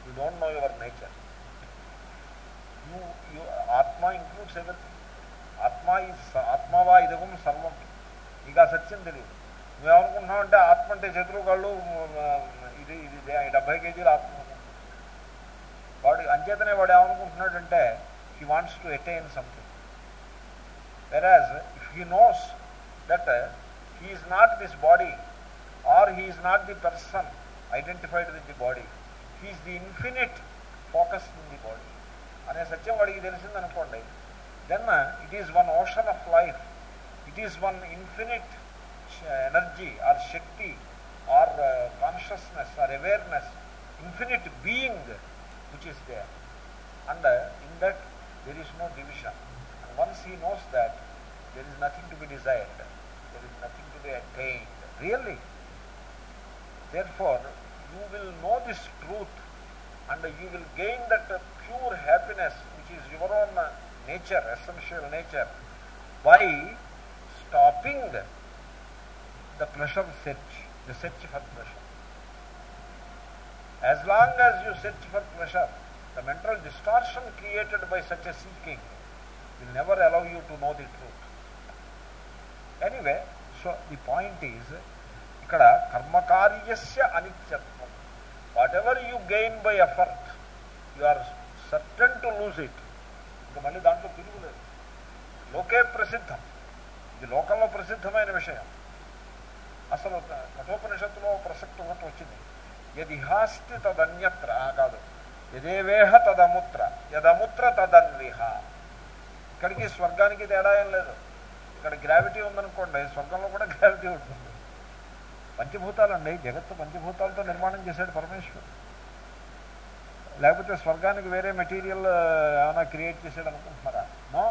you don't know your nature you you atma includes everything atma ఈ ఆత్మవా ఇదగం సర్వం నీకు ఆ సత్యం తెలియదు నువ్వేమనుకుంటున్నావు అంటే ఆత్మ అంటే శత్రువు కళ్ళు ఇది ఇది డెబ్బై కేజీలు ఆత్మ వాడు అంచేతనే వాడు ఏమనుకుంటున్నాడంటే he wants to attain something whereas if he knows that he is not this body or he is not the person identified with the body he is the infinite focus in the body అనే సత్యం వాడికి తెలిసిందనుకోండి then it it one ocean of life it It one infinite energy or shakti or consciousness or awareness infinite being which is there. And uh, in that there is no division. And once he knows that, there is nothing to be desired, there is nothing to be attained. Really. Therefore, you will know this truth and you will gain that pure happiness which is your own uh, nature, essential nature, by stopping the pleasure search, the search for pleasure. As long as you search for pleasure, the mental distortion created by such a seeking will never allow you to know the truth. Anyway, so the point is, ఇక్కడ కర్మకార్యస్య అనిత్యత్వం whatever you gain by effort you are certain to lose it ఇంకా మళ్ళీ దాంట్లో తిరుగులేదు లోకే ప్రసిద్ధం ఇది లోకంలో ప్రసిద్ధమైన విషయం అసలు కఠోపనిషత్తులో ప్రసక్తి ఒకటి వచ్చింది యదిహాస్తి తదన్యత్ర కాదు యదేవేహ తదముత్ర యదముత్ర తదన్విహ ఇక్కడికి స్వర్గానికి తేడా ఏం లేదు. ఇక్కడ గ్రావిటీ ఉందనుకోండి స్వర్గంలో కూడా గ్రావిటీ ఉంటుంది. పంచభూతాలండి జగత్తు పంచభూతాలతో నిర్మాణం చేశాడు పరమేశ్వరుడు. లేకపోతే స్వర్గానికి వేరే మెటీరియల్ ఏమైనా క్రియేట్ చేశాడు అనుకుంటున్నారా? నో.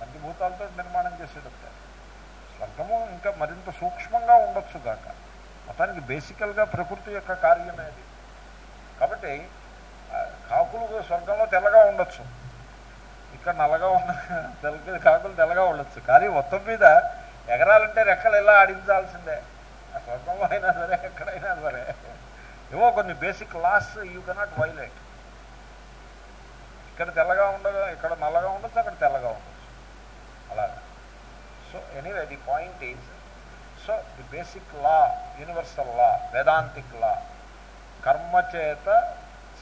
పంచభూతాలతో నిర్మాణం చేసేటప్పుడు స్వర్గము ఇంకా మరింత సూక్ష్మంగా ఉండొచ్చు కాక. మొత్తానికి బేసికల్గా ప్రకృతి యొక్క కార్యమే అది. కాబట్టి కాకులు స్వర్గంలో తెల్లగా ఉండొచ్చు. ఇక్కడ నల్లగా ఉన్న తెల్ల కాకులు తెల్లగా ఉండొచ్చు. కానీ మొత్తం మీద ఎగరాలంటే రెక్కలు ఎలా ఆడించాల్సిందే? ఆ స్వర్గంలో అయినా సరే ఎక్కడైనా సరే. ఏవో కొన్ని basic laws you cannot violate ఇక్కడ తెల్లగా ఉండగా ఇక్కడ నల్లగా ఉండొచ్చు అక్కడ తెల్లగా ఉండొచ్చు. అలాగా. So anyway the point is so the basic law universal law Vedantic law కర్మ చేత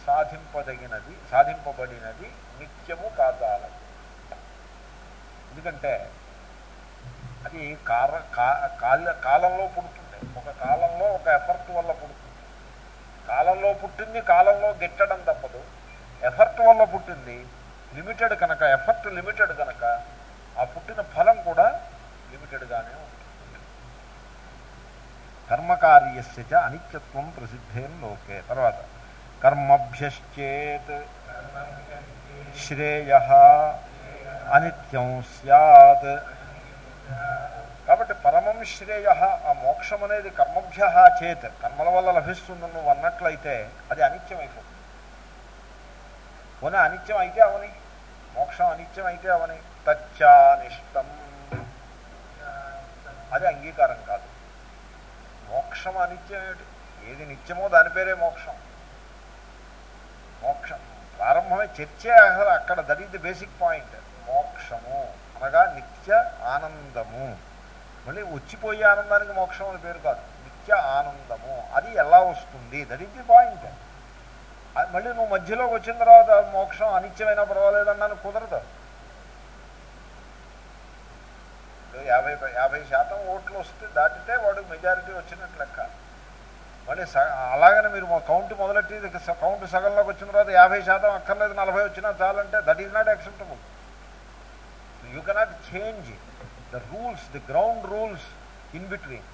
సాధింపదగినది సాధింపబడినది నిత్యము కాదాలదు ఎందుకంటే అది కార కాల కాలంలో పుడుతుంది ఒక కాలంలో ఒక ఎఫర్ట్ వల్ల పుడుతుంది. కాలంలో పుట్టింది కాలంలో గిట్టడం తప్పదు. ఎఫర్ట్ వల్ల పుట్టింది లిమిటెడ్ కనుక ఎఫర్ట్ లిమిటెడ్ కనుక ఆ పుట్టిన ఫలం కూడా లిమిటెడ్గానే ఉంటుంది. కర్మకార్యస్య అనిత్యత్వం ప్రసిద్ధేం లోకే తర్వాత కర్మభ్యశ్చేత్ శ్రేయ అనిత్యం సత్ కాబట్టి పరమం శ్రేయ ఆ మోక్షం అనేది కర్మభ్య చేత్. కర్మల వల్ల లభిస్తుంది నువ్వు అన్నట్లయితే అది అనిత్యం అయిపోతుంది పోనీ అనిత్యం అయితే అవని మోక్షం అనిత్యం అయితే అవని తచ్చానిష్టం అది అంగీకారం మోక్షం అనిత్యం ఏమిటి ఏది నిత్యమో దాని పేరే మోక్షం. మోక్షం. ప్రారంభమే చర్చే అసలు అక్కడ that is the basic point. మోక్షము అనగా నిత్య ఆనందము. మళ్ళీ వచ్చిపోయే ఆనందానికి మోక్షం అని పేరు కాదు. నిత్య ఆనందము. అది ఎలా వస్తుంది? That is the point. మళ్ళీ నువ్వు మధ్యలోకి వచ్చిన తర్వాత మోక్షం అనిత్యమైనా పర్వాలేదన్నాను కుదరదు. యాభై యాభై శాతం ఓట్లు వస్తే దాటితే వాడు మెజారిటీ వచ్చినట్లు లెక్క. మళ్ళీ సగ అలాగనే మీరు కౌంట్ మొదలెట్టి కౌంట్ సగంలోకి వచ్చిన తర్వాత యాభై శాతం అక్కర్లేదు నలభై వచ్చినా చాలంటే that is not acceptable. You cannot change the rules the ground rules in between.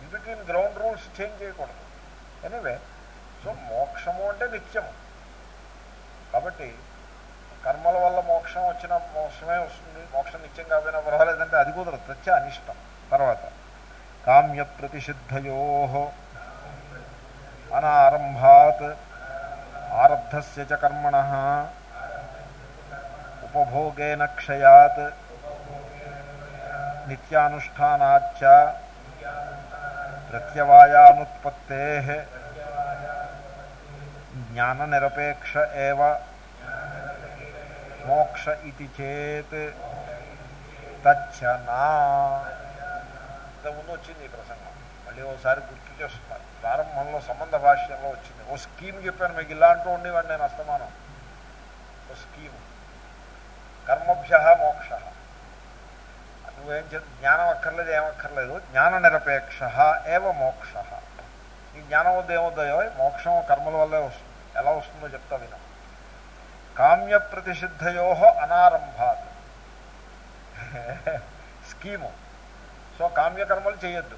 In between ground rules change చేయకూడదు. ఎనీవే సో మోక్షము అంటే నిత్యము. కాబట్టి కర్మల వల్ల మోక్షం వచ్చిన మోక్షమే వస్తుంది. మోక్షం నిత్యం కాకపోయినా పర్వాలేదంటే అది కుదరదు. ప్రత్య అనిష్టం. తర్వాత కామ్య ప్రతిషిద్ధయో అనారంభాత్ ఆరబ్ధస్య చ కర్మణ ఉపభోగేన క్షయాత్ నిత్యానుష్ఠానాచ ప్రత్యవాయానుత్పత్తే జ్ఞాననిరపేక్ష ఏవ మోక్ష ఇది చేత్. తచ్చనా. ఇంతకుముందు వచ్చింది ఈ ప్రసంగం. మళ్ళీ ఒకసారి గుర్తు చేస్తున్నారు. ప్రారంభంలో సంబంధ భాష్యంలో వచ్చింది. ఓ స్కీమ్ చెప్పాను మీకు. ఇలాంటి ఉండేవాడు నేను అస్తమానం. ఓ స్కీమ్. కర్మభ్య మోక్ష. నువ్వేం చే జ్ఞానం అక్కర్లేదు ఏమక్కర్లేదు జ్ఞాన నిరపేక్ష ఏవ మోక్ష. ఈ జ్ఞానం వద్ద ఏమొద్దాయో మోక్షం కర్మల వల్లే వస్తుంది. ఎలా వస్తుందో చెప్తా వినా. కామ్య ప్రతిషిద్ధయో అనారంభాత్ స్కీము సో కామ్యకర్మలు చేయొద్దు।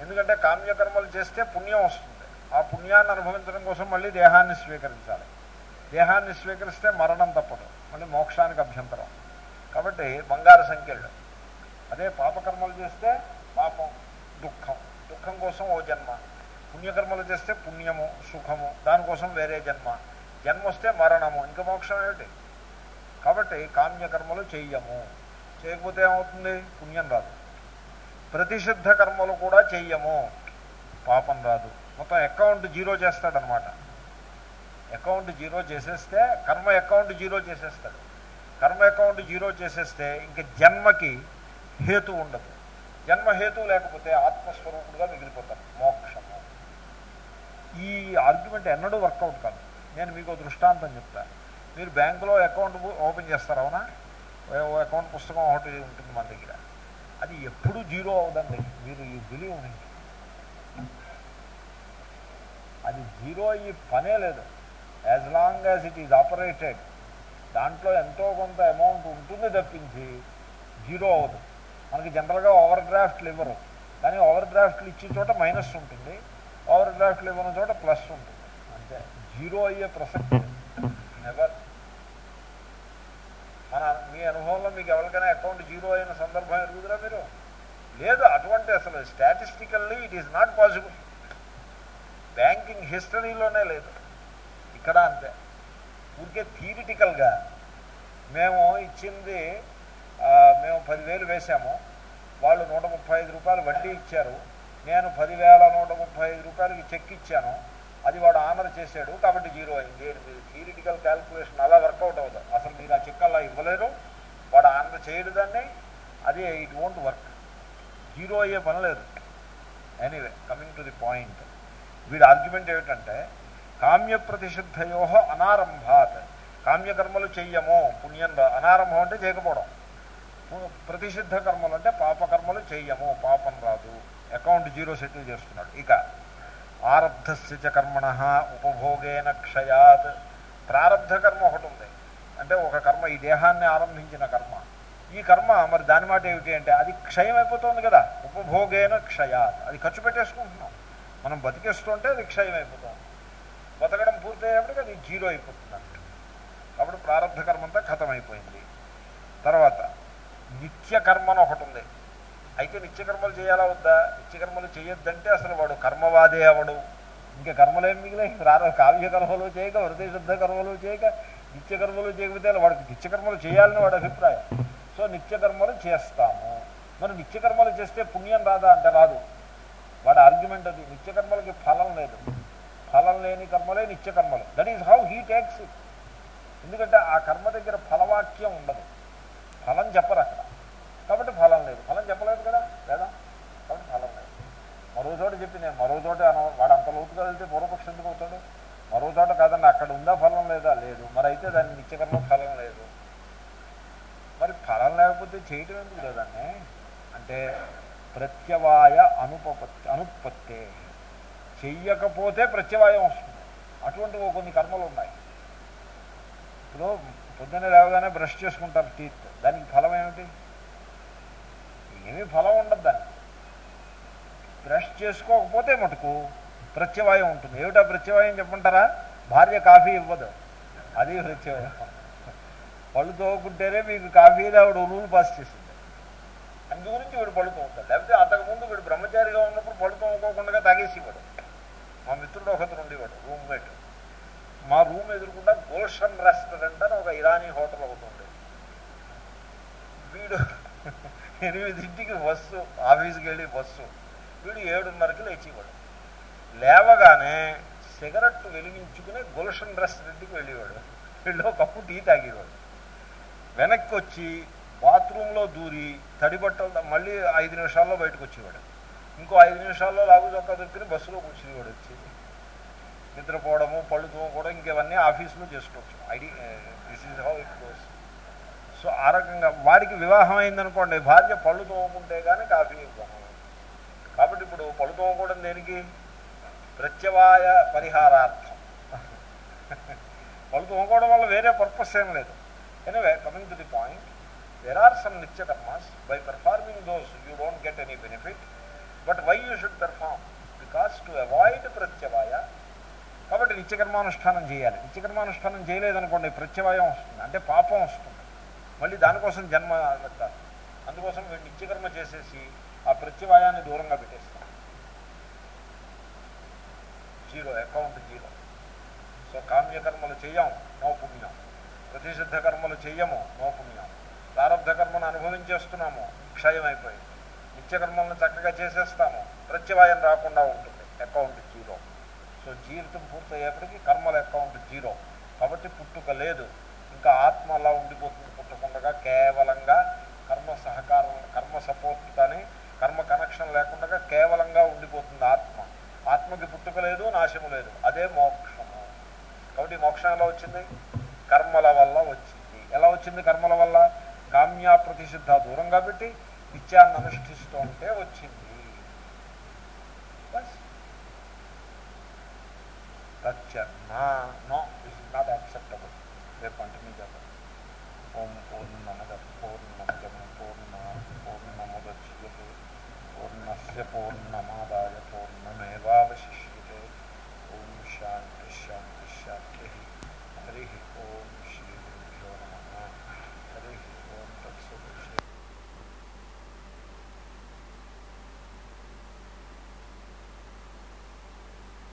ఎందుకంటే కామ్యకర్మలు చేస్తే పుణ్యం వస్తుంది. ఆ పుణ్యాన్ని అనుభవించడం కోసం మళ్ళీ దేహాన్ని స్వీకరించాలి. దేహాన్ని స్వీకరిస్తే మరణం తప్పదు. మళ్ళీ మోక్షానికి అభ్యంతరం. కాబట్టి బంగారు సంఖ్యలు. అదే పాపకర్మలు చేస్తే పాపం దుఃఖం. దుఃఖం కోసం ఓ జన్మ. పుణ్యకర్మలు చేస్తే పుణ్యము సుఖము. దానికోసం వేరే జన్మ. జన్మ వస్తే మరణము ఇంకా మోక్షం ఏమిటి? కాబట్టి కామ్యకర్మలు చెయ్యము. చేయకపోతే ఏమవుతుంది? పుణ్యం రాదు. ప్రతిషిద్ధ కర్మలు కూడా చెయ్యము. పాపం రాదు. మొత్తం అకౌంట్ జీరో చేస్తాడనమాట. అకౌంట్ జీరో చేసేస్తే కర్మ అకౌంట్ జీరో చేసేస్తాడు. కర్మ అకౌంట్ జీరో చేసేస్తే ఇంక జన్మకి హేతు ఉండదు. జన్మ హేతు లేకపోతే ఆత్మస్వరూపుడుగా మిగిలిపోతాడు. మోక్షము. ఈ ఆర్గ్యుమెంట్ ఎన్నడూ వర్కౌట్ కాదు. నేను మీకు దృష్టాంతం చెప్తాను మీరు బ్యాంకులో అకౌంట్ ఓపెన్ చేస్తారు అవునా? ఓ అకౌంట్ పుస్తకం ఒకటి ఉంటుంది మన దగ్గర. అది ఎప్పుడు జీరో అవుదండి మీరు ఈ బిలీవ్ అది జీరో అయ్యి పనే లేదు. As long as it is operated దాంట్లో ఎంతో కొంత అమౌంట్ ఉంటుంది తప్పించి జీరో అవ్వదు. మనకి జనరల్గా ఓవర్ డ్రాఫ్ట్లు ఇవ్వరు. కానీ ఓవర్ డ్రాఫ్ట్లు ఇచ్చే చోట మైనస్ ఉంటుంది. ఓవర్ డ్రాఫ్ట్లు ఇవ్వని చోట ప్లస్ ఉంటుంది. హీరో జీరో అయ్యే ప్రసక్తి నెవర్ మన మీ అనుభవంలో మీకు ఎవరికైనా అకౌంట్ జీరో అయిన సందర్భం ఎరుగుదరా మీరు లేదు అటువంటి అసలు statistically it is not possible banking హిస్టరీలోనే లేదు ఇక్కడ అంతే ఊరికే థియరిటికల్గా మేము ఇచ్చింది మేము పదివేలు వేసాము వాళ్ళు నూట ముప్పై ఐదు రూపాయలు వడ్డీ ఇచ్చారు నేను పదివేల నూట ముప్పై ఐదు రూపాయలకి చెక్ ఇచ్చాను అది వాడు ఆనర్ చేశాడు కాబట్టి జీరో అయింది. థియరిటికల్ క్యాల్కులేషన్ అలా వర్కౌట్ అవుతుంది. అసలు మీరు ఆ చెక్ అలా ఇవ్వలేరు. వాడు ఆనర్ చేయడు దాన్ని. అది ఇట్ వోంట్ వర్క్ జీరో అయ్యే పని లేదు. Anyway coming to the point వీడి ఆర్గ్యుమెంట్ ఏమిటంటే కామ్య ప్రతిషిద్ధయో అనారంభాత్. కామ్యకర్మలు చెయ్యము పుణ్యం అనారంభం అంటే చేయకపోవడం. ప్రతిషిద్ధ కర్మలు అంటే పాపకర్మలు చెయ్యము పాపం రాదు. అకౌంట్ జీరో సెటిల్ చేస్తున్నాడు. ఇక ఆరబ్ధస్య కర్మణ ఉపభోగేన క్షయాత్. ప్రారంధ కర్మ ఒకటి ఉంది. అంటే ఒక కర్మ ఈ దేహాన్ని ఆరంభించిన కర్మ. ఈ కర్మ మరి దాని మాట ఏమిటి అంటే అది క్షయం అయిపోతుంది కదా. ఉపభోగేన క్షయాత్. అది ఖర్చు పెట్టేసుకుంటున్నాం. మనం బతికేస్తుంటే అది క్షయం అయిపోతుంది బతకడం పూర్తయ్యేప్పటికి అది జీరో అయిపోతుంది అన్నట్టు కాబట్టి ప్రారంభ కర్మ అంతా ఖతం అయిపోయింది తర్వాత నిత్యకర్మను ఒకటి అయితే నిత్యకర్మలు చేయాలా వద్దా? నిత్యకర్మలు చేయొద్దంటే అసలు వాడు కర్మవాదే అవడు. ఇంకా కర్మలేం మిగిలే. ప్రారంభ కావ్య కర్మలు చేయక హృదయ శుద్ధ కర్మలు చేయక నిత్యకర్మలు చేయకపోతే వాడికి నిత్యకర్మలు చేయాలని వాడి అభిప్రాయం. సో నిత్యకర్మలు చేస్తాము. మరి నిత్యకర్మలు చేస్తే పుణ్యం రాదా? అంటే రాదు. వాడి ఆర్గ్యుమెంట్ అది. నిత్యకర్మలకి ఫలం లేదు. ఫలం లేని కర్మలే నిత్యకర్మలు. That is how he takes it ఎందుకంటే ఆ కర్మ దగ్గర ఫలవాక్యం ఉండదు. ఫలం చెప్పరు అక్కడ. కాబట్టి ఫలం లేదు. ఫలం చెప్పలేదు కదా లేదా కాబట్టి ఫలం లేదు మరో చోట చెప్పి నేను మరో చోట వాడు అంత లోతుగా వెళ్తే పూర్వపక్షం ఎందుకు అవుతాడు? మరో చోట కాదండి అక్కడ ఉందా ఫలం లేదా? లేదు. మరి అయితే దాని నిత్యకర్మ ఫలం లేదు. మరి ఫలం లేకపోతే చేయటం ఎందుకు లేదండి అంటే ప్రత్యవాయ అనుపపత్తి అనుపత్తే. చెయ్యకపోతే ప్రత్యవాయం వస్తుంది. అటువంటి కొన్ని కర్మలు ఉన్నాయి. ఇప్పుడు పొద్దున్నే లేవగానే బ్రష్ చేసుకుంటారు టీత్. దానికి ఫలం ఏమిటి? ఏమీ ఫలం ఉండదు దానికి. బ్రష్ చేసుకోకపోతే మటుకు ప్రత్యవాయం ఉంటుంది. ఏమిటా ప్రత్యవాయం చెప్పమంటారా? భార్య కాఫీ ఇవ్వదు. అది ప్రత్యవాయం పళ్ళు తోకుంటేనే మీకు కాఫీ ఆవిడ రూల్ పాస్ చేసింది. అందు గురించి వీడు పళ్ళు తోగుతాడు లేకపోతే అంతకుముందు వీడు బ్రహ్మచారిగా ఉన్నప్పుడు పళ్ళు తోముకోకుండా తాగేసేవాడు. మా మిత్రుడు ఒకతను ఉండేవాడు రూమ్మేట్ మా రూమ్ ఎదురుకుండా గోల్షన్ రెస్టారెంట్ అని ఒక ఇరానీ హోటల్ ఒకటి ఉండేది వీడు ఎనిమిదింటికి బస్సు ఆఫీస్కి వెళ్ళి బస్సు. వీడు ఏడున్నరకి లేచేవాడు. లేవగానే సిగరెట్ వెలిగించుకుని గుల్షన్ రెడ్డికి వెళ్ళేవాడు. వీళ్ళు కప్పు టీ తాగేవాడు. వెనక్కి వచ్చి బాత్రూంలో దూరి తడిబట్టలు మళ్ళీ ఐదు నిమిషాల్లో బయటకు వచ్చేవాడు ఇంకో ఐదు నిమిషాల్లో లాగు చొక్కా దొరికిన బస్సులో కూర్చునేవాడు వచ్చి. నిద్రపోవడము పళ్ళు తోముకోవడం ఇంకేవన్నీ ఆఫీసులో చేసుకోవచ్చు. ID this is how it goes. So ఆ రకంగా వాడికి వివాహం అయిందనుకోండి భార్య పళ్ళు తోముకుంటే కానీ కాఫీ కాబట్టి ఇప్పుడు పళ్ళు తోముకోవడం దేనికి? ప్రత్యవాయ పరిహారార్థం. పళ్ళు తోముకోవడం వల్ల వేరే పర్పస్ ఏం లేదు. Anyway coming to the point there are some nitya karmas by performing those you don't get any benefit. But why you should perform? Because to avoid pratyavaya కాబట్టి నిత్యకర్మానుష్ఠానం చేయాలి. నిత్యకర్మానుష్ఠానం చేయలేదనుకోండి ప్రత్యవాయం వస్తుంది. అంటే పాపం వస్తుంది. మళ్ళీ దానికోసం జన్మ పెట్టాలి అందుకోసం వీడు నిత్యకర్మ చేసేసి ఆ ప్రత్యవాయాన్ని దూరంగా పెట్టేస్తాం. Zero account zero. సో కామ్యకర్మలు చెయ్యం నో పుణ్యం. ప్రతిషిద్ధ కర్మలు చెయ్యము నో పుణ్యం. ప్రారంభ కర్మను అనుభవించేస్తున్నాము క్షయం నిత్యకర్మలను చక్కగా చేసేస్తాము ప్రత్యవాయం రాకుండా ఉంటుంది అకౌంట్ జీరో. సో జీవితం పూర్తయ్యేప్పటికీ కర్మల అకౌంట్ జీరో. కాబట్టి పుట్టుక లేదు. ఇంకా ఆత్మ అలా ఉండిపోతుంది పుట్టకుండా కేవలంగా కర్మ సహకారం కర్మ సపోర్ట్ కానీ కర్మ కనెక్షన్ లేకుండా కేవలంగా ఉండిపోతుంది ఆత్మ. ఆత్మకి పుట్టుక లేదు నాశము లేదు. అదే మోక్షము. కాబట్టి మోక్షం ఎలా వచ్చింది? కర్మల వల్ల వచ్చింది. ఎలా వచ్చింది కర్మల వల్ల? కామ్యా ప్రతిషిద్ధ దూరంగా పెట్టి నిత్యాన్ని అనుష్ఠిస్తూ ఉంటే వచ్చింది. బస్ నో ఇస్ నాట్ యాక్సెప్టబుల్ రేపు 这波